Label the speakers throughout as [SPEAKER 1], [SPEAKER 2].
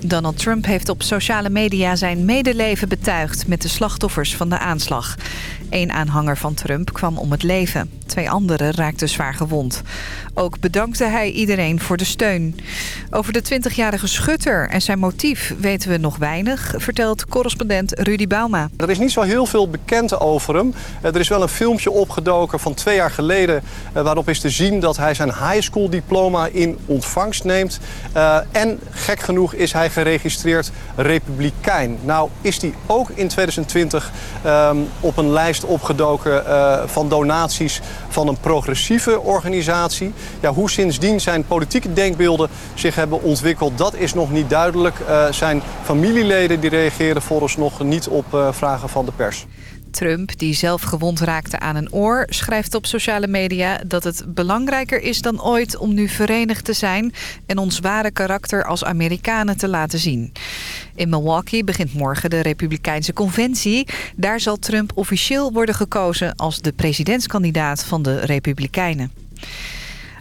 [SPEAKER 1] Donald Trump heeft op sociale media zijn medeleven betuigd met de slachtoffers van de aanslag. Eén aanhanger van Trump kwam om het leven. Twee anderen raakten zwaar gewond. Ook bedankte hij iedereen voor de steun. Over de 20-jarige schutter en zijn motief weten we nog weinig... vertelt correspondent Rudy Bauma.
[SPEAKER 2] Er is niet zo heel veel bekend over hem. Eh, er is wel een filmpje opgedoken van twee jaar geleden... Eh, waarop is te zien dat hij zijn high school diploma in ontvangst neemt. Uh, en gek genoeg is hij geregistreerd republikein. Nou is hij ook in 2020 um, op een lijst opgedoken uh, van donaties van een progressieve organisatie. Ja, hoe sindsdien zijn politieke denkbeelden zich hebben ontwikkeld, dat is nog niet duidelijk. Uh, zijn familieleden die reageren vooralsnog niet op uh, vragen van de pers.
[SPEAKER 1] Trump, die zelf gewond raakte aan een oor, schrijft op sociale media dat het belangrijker is dan ooit om nu verenigd te zijn en ons ware karakter als Amerikanen te laten zien. In Milwaukee begint morgen de Republikeinse Conventie. Daar zal Trump officieel worden gekozen als de presidentskandidaat van de Republikeinen.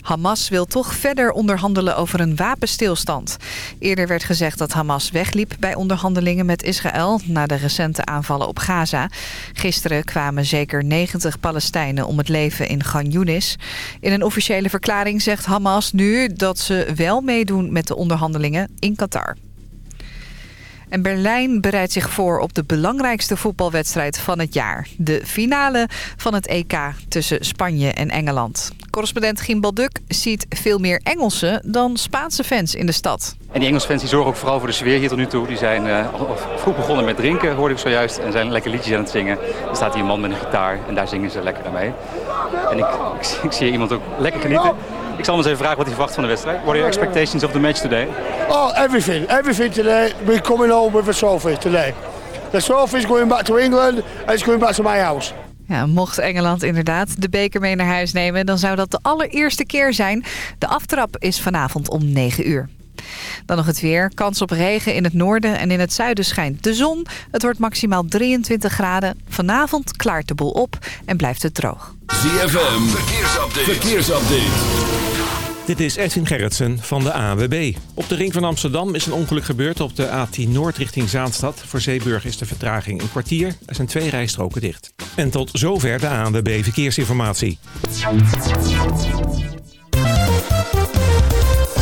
[SPEAKER 1] Hamas wil toch verder onderhandelen over een wapenstilstand. Eerder werd gezegd dat Hamas wegliep bij onderhandelingen met Israël... na de recente aanvallen op Gaza. Gisteren kwamen zeker 90 Palestijnen om het leven in Gan. In een officiële verklaring zegt Hamas nu dat ze wel meedoen met de onderhandelingen in Qatar. En Berlijn bereidt zich voor op de belangrijkste voetbalwedstrijd van het jaar. De finale van het EK tussen Spanje en Engeland. Correspondent Gimbal Duk ziet veel meer Engelse dan Spaanse fans in de stad.
[SPEAKER 3] En die Engelse fans die zorgen ook vooral voor de sfeer hier tot nu toe. Die zijn uh, vroeg begonnen met drinken, hoorde ik zojuist. En zijn lekker liedjes aan het zingen. Er staat hier een man met een gitaar en daar zingen ze lekker mee. En ik, ik, ik zie iemand ook lekker genieten. Ik zal hem eens even vragen wat hij verwacht van de wedstrijd. What are your expectations of the match today?
[SPEAKER 4] Oh, everything. Everything today. We're coming home with a trophy today. The trophy is going back to England and it's going back to my house.
[SPEAKER 1] Ja, mocht Engeland inderdaad de beker mee naar huis nemen... dan zou dat de allereerste keer zijn. De aftrap is vanavond om 9 uur. Dan nog het weer. Kans op regen in het noorden en in het zuiden schijnt de zon. Het wordt maximaal 23 graden. Vanavond klaart de boel op en blijft het droog.
[SPEAKER 5] ZFM, verkeersupdate. verkeersupdate.
[SPEAKER 6] Dit is Edwin Gerritsen van de AWB. Op de ring van Amsterdam is een ongeluk gebeurd op de A10 Noord richting Zaanstad. Voor Zeeburg is de vertraging een kwartier. Er zijn twee rijstroken dicht. En tot zover de ANWB Verkeersinformatie.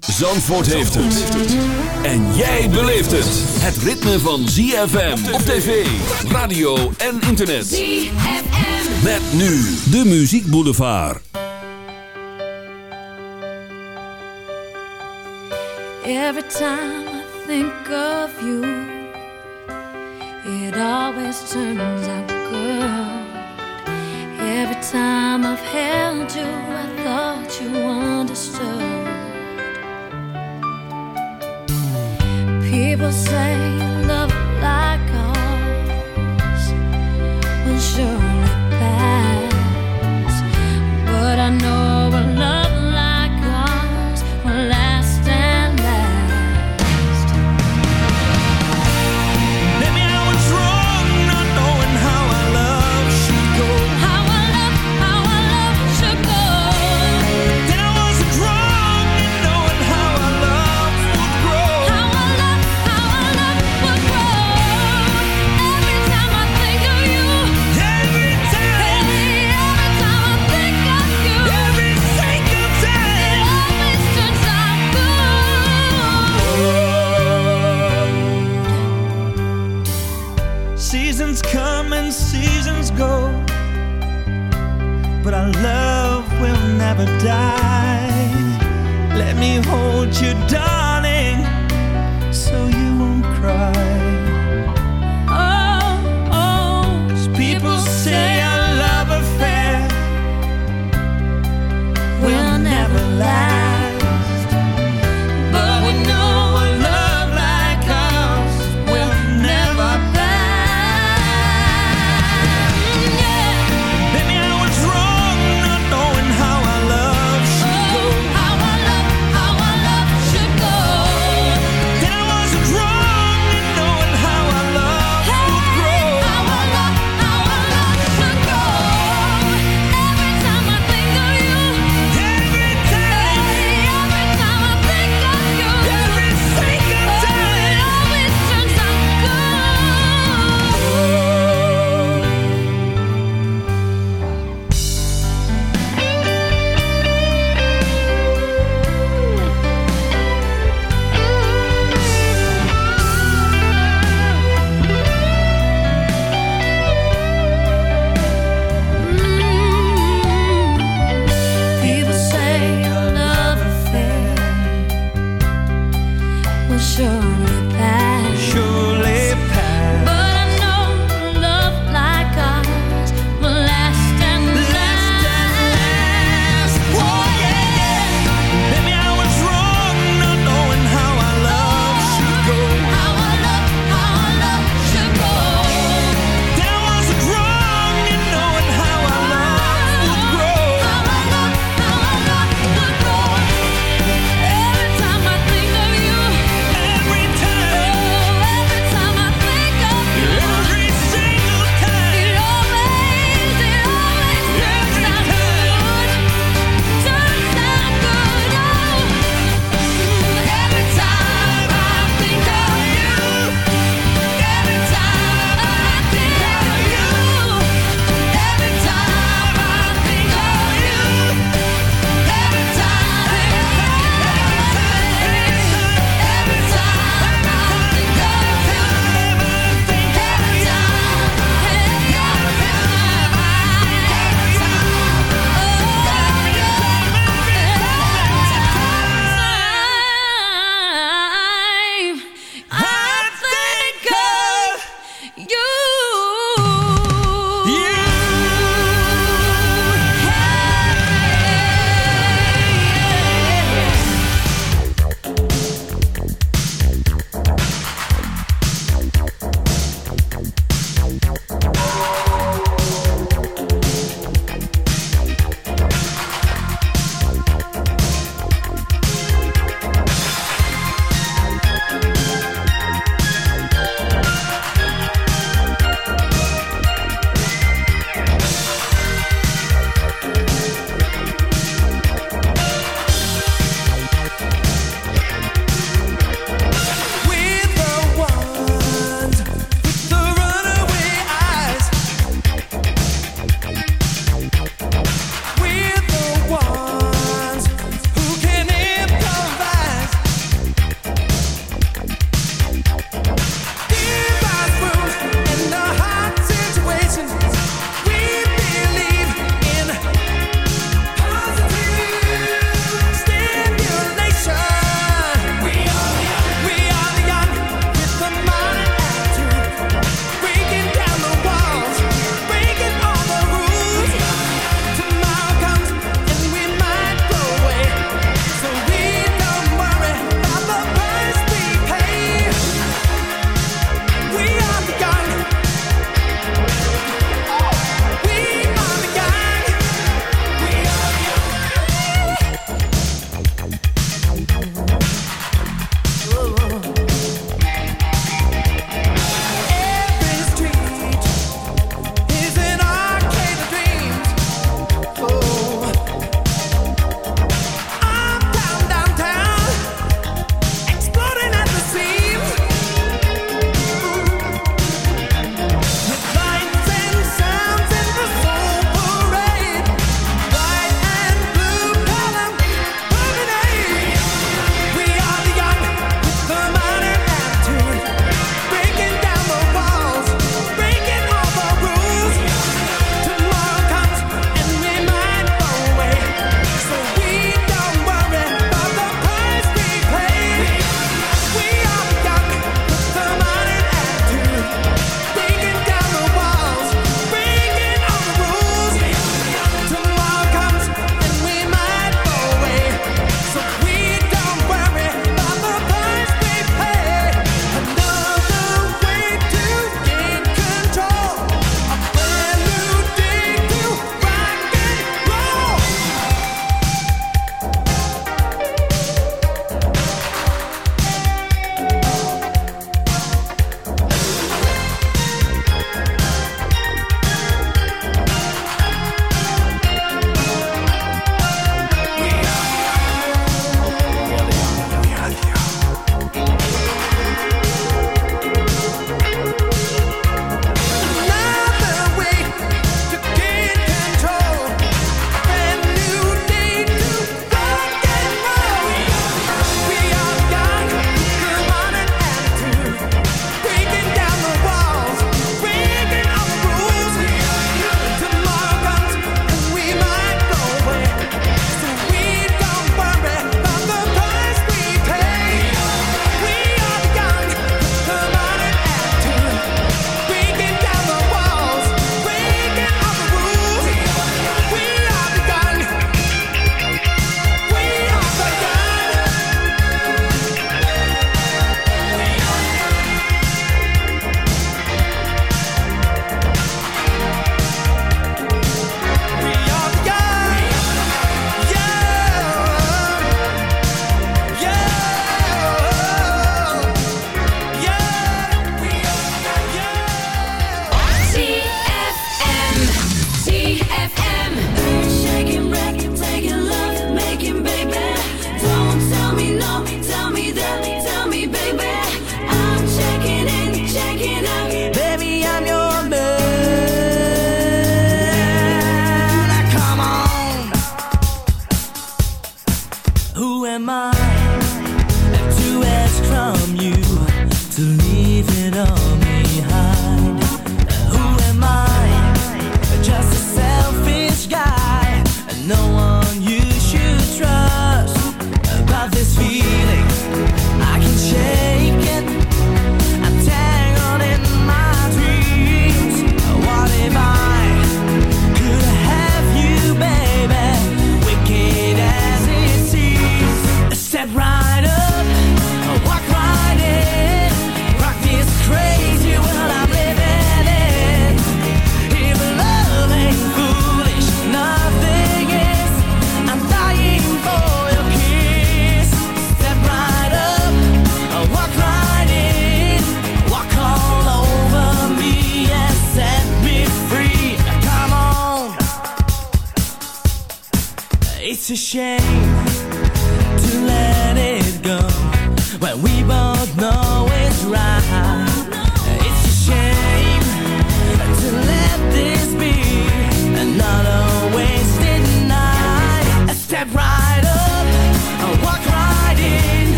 [SPEAKER 5] Zandvoort heeft het. En jij beleeft het. Het ritme van ZFM op tv, radio en internet. ZFM. Met nu de Muziek Boulevard.
[SPEAKER 7] Every time I think of you, it always turns out good. Every time I've held you, I thought you understood. People say love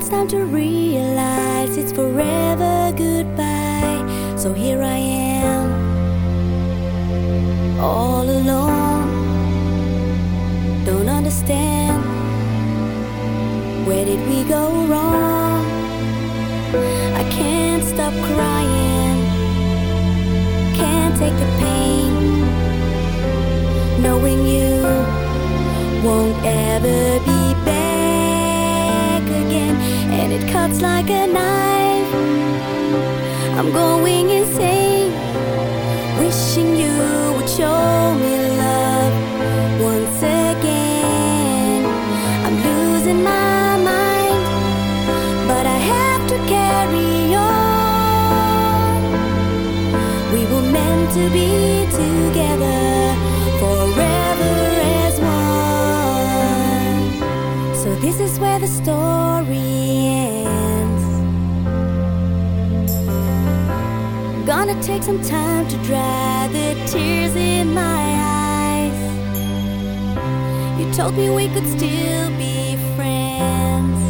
[SPEAKER 8] it's time
[SPEAKER 9] to realize it's forever goodbye. So here I am, all alone. Don't understand where did we go wrong? I can't stop crying, can't take the pain. Knowing you won't ever be and it cuts like a knife. I'm going insane, wishing you would show me love once again. I'm losing my mind, but I have to carry on. We were meant to be together forever as one. So this is where the story take some time to dry the tears in my eyes. You told me we could still be friends.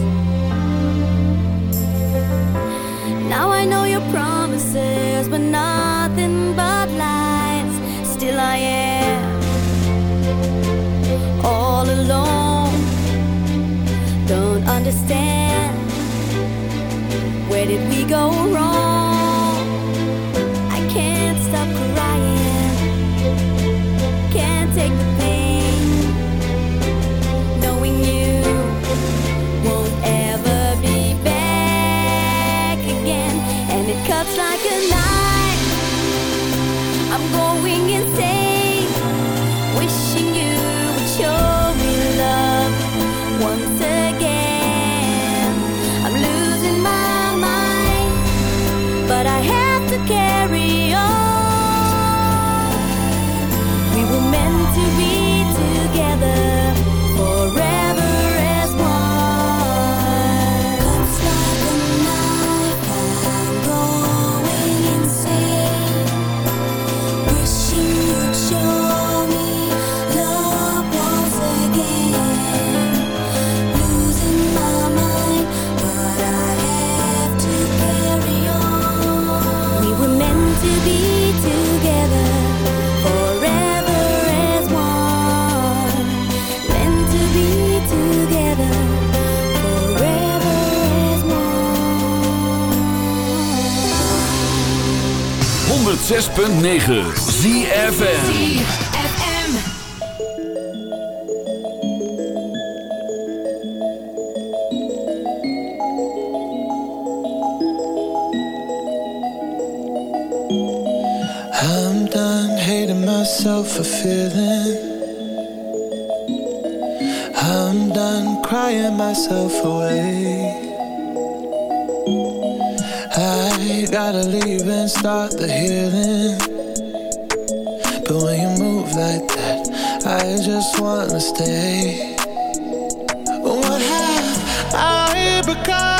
[SPEAKER 9] Now I know your promises were nothing but lies. Still I am all alone. Don't understand. Where did we go wrong? clouds like
[SPEAKER 10] 106.9
[SPEAKER 11] ZFN myself for feeling. I'm done crying myself away. gotta leave and start the healing. But when you move like that, I just wanna stay. What have I become?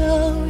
[SPEAKER 7] 就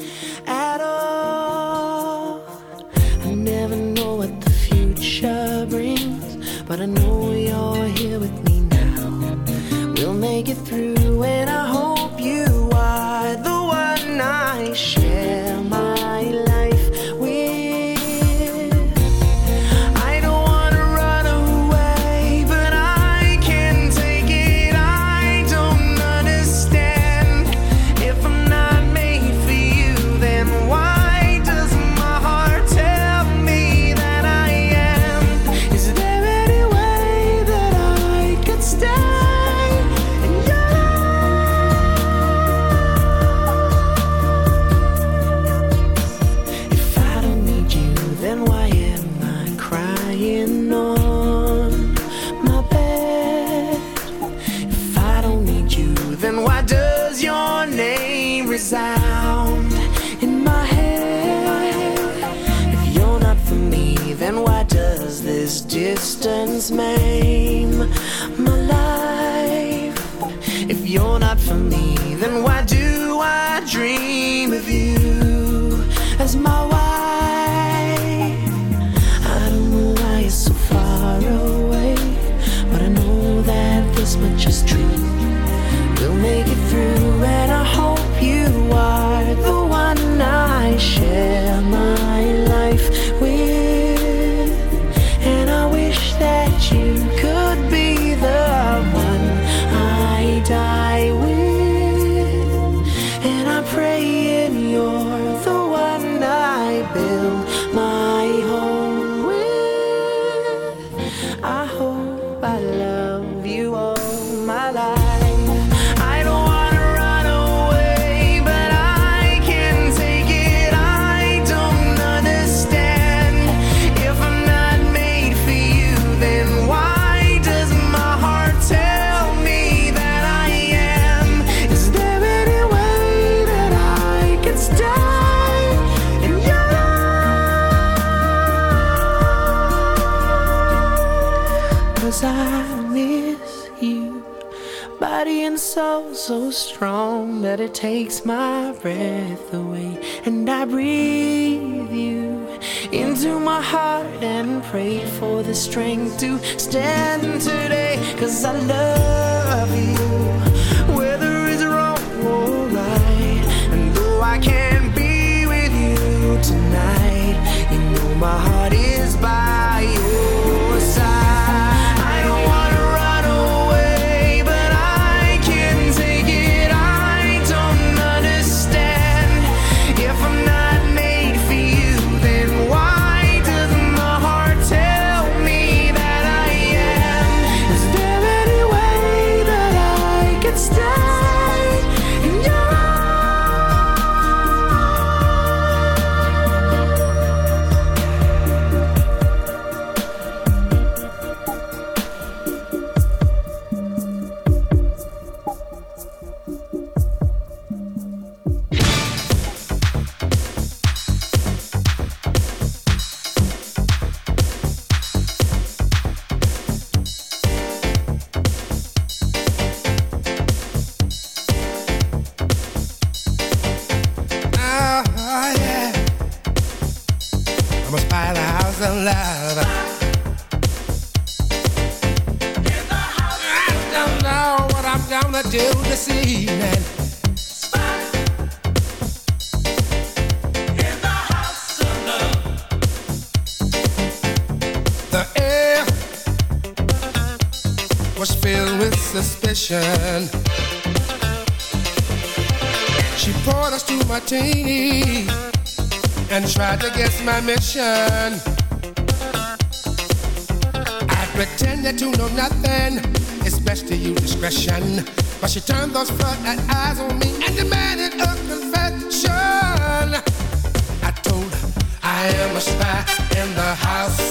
[SPEAKER 12] Gotta know you're here with me now. We'll make it through. Pray for the strength to stand today. Cause I love you, whether it's wrong or right. And though I can't be with you tonight, you know my heart
[SPEAKER 13] martini and tried to guess my mission. I pretended to know nothing, it's best to use discretion. But she turned those floodlight eyes on me and demanded a confession. I told her I am a spy in the house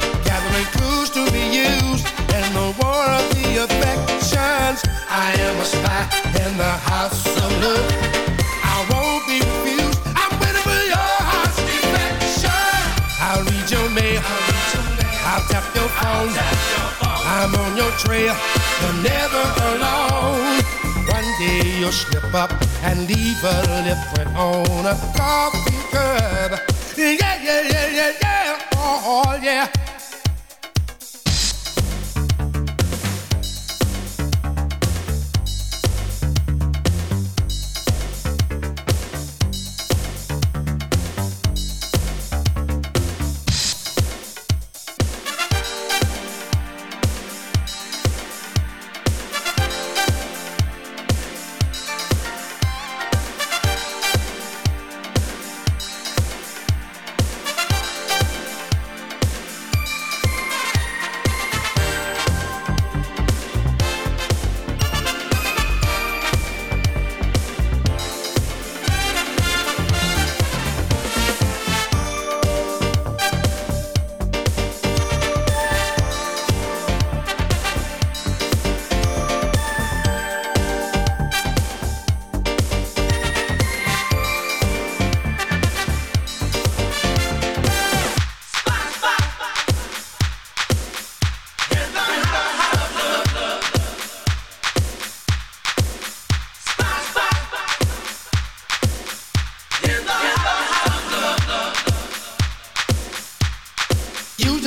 [SPEAKER 13] In the house of love. I won't be refused. I'm waiting for your heart's. I'll read your mail. I'll tap your phone. I'm on your trail. You're never alone. One day you'll slip up and leave a lip on a coffee cup. Yeah, yeah, yeah, yeah, yeah. Oh yeah.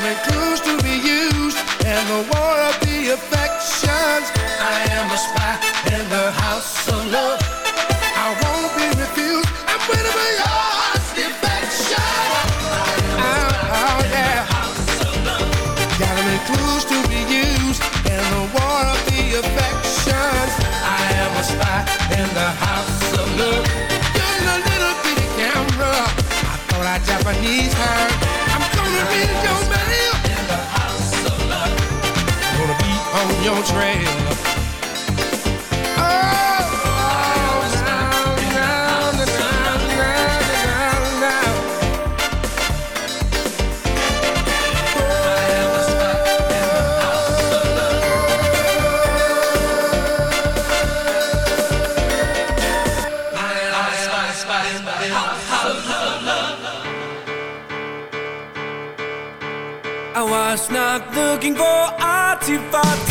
[SPEAKER 13] gathering clues to be used in the war of the affections. I am a spy in the house of love. I won't be refused. I'm waiting for your heart's. Oh, yeah. Gathering clues to be used in the war of the affections. I am a spy in the house of love. You're a little bitty camera. I thought I Japanese her. Gonna read your love. Gonna be on your trail.
[SPEAKER 8] Not looking for artifact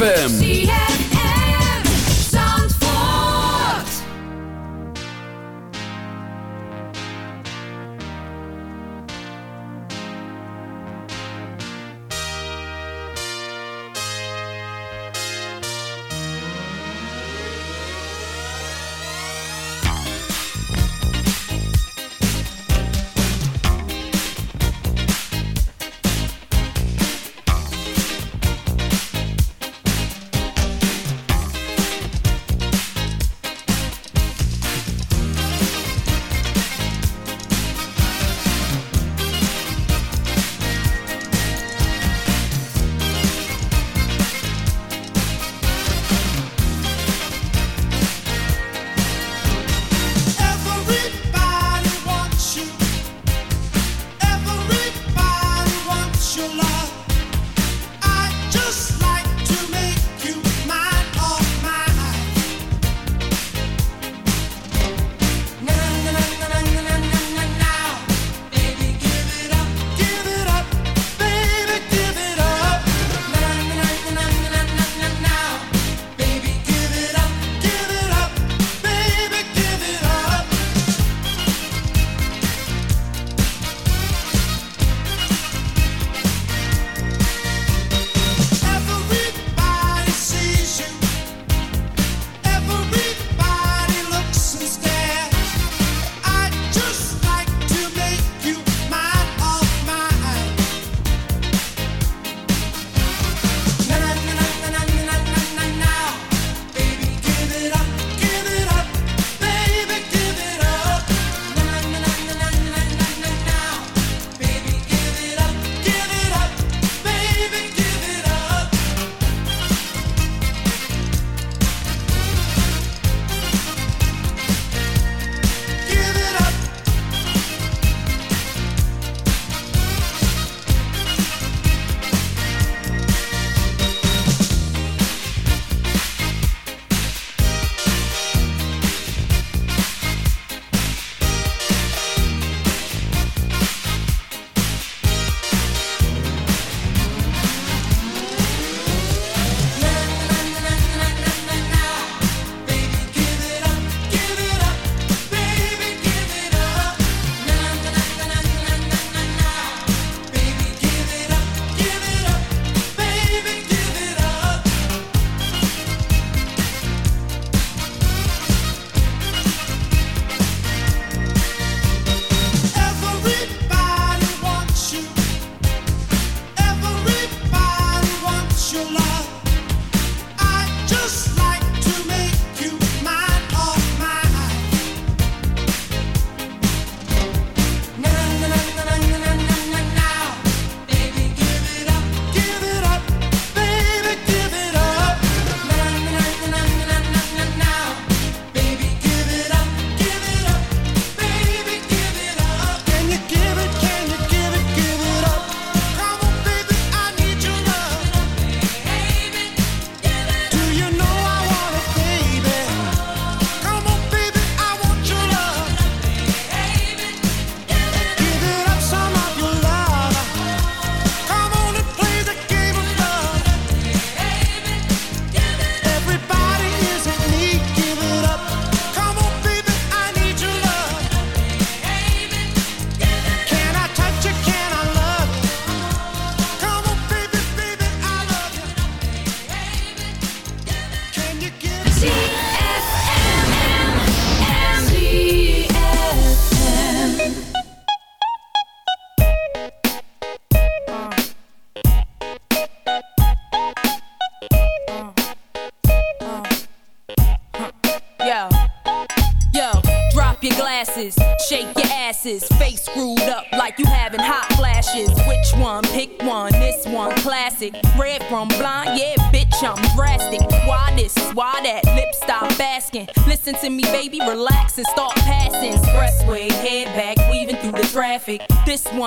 [SPEAKER 10] ZFM.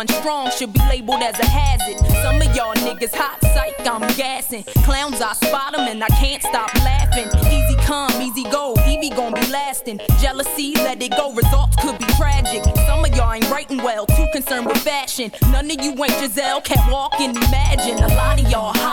[SPEAKER 14] strong should be labeled as a hazard. Some of y'all niggas hot psych, I'm gassing. Clowns, I spot them and I can't stop laughing. Easy come, easy go, Evie gon' be lasting. Jealousy, let it go, results could be tragic. Some of y'all ain't writing well, too concerned with fashion. None of you ain't Giselle, can't walk and imagine. A lot of y'all hot.